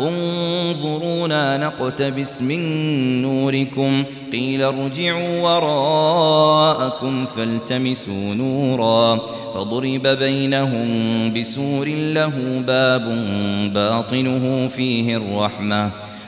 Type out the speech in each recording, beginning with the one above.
انظرونا نقتبس من نوركم. قيل ارجعوا وراءكم فالتمسوا نورا. فضرب بينهم بسور له باب باطنه فيه الرحمة.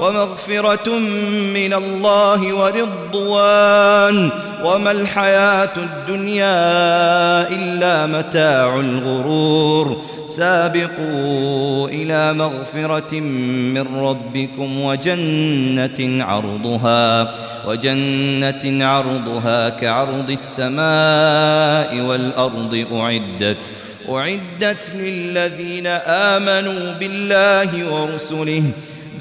ومغفرة من الله ورضوان. وما الحياة الدنيا إلا متاع الغرور. سابقوا إلى مغفرة من ربكم وجنة عرضها وجنة عرضها كعرض السماء والأرض أعدت أعدت للذين آمنوا بالله ورسله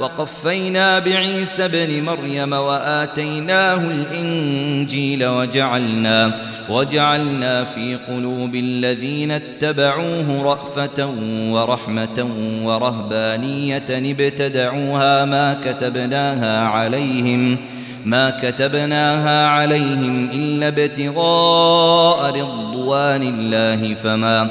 وقفينا بعيسى ابن مريم وآتيناه الإنجيل وجعلنا وجعلنا في قلوب الذين اتبعوه رأفة ورحمة ورهبانية ابتدعوها ما كتبناها عليهم ما كتبناها عليهم إلا ابتغاء رضوان الله فما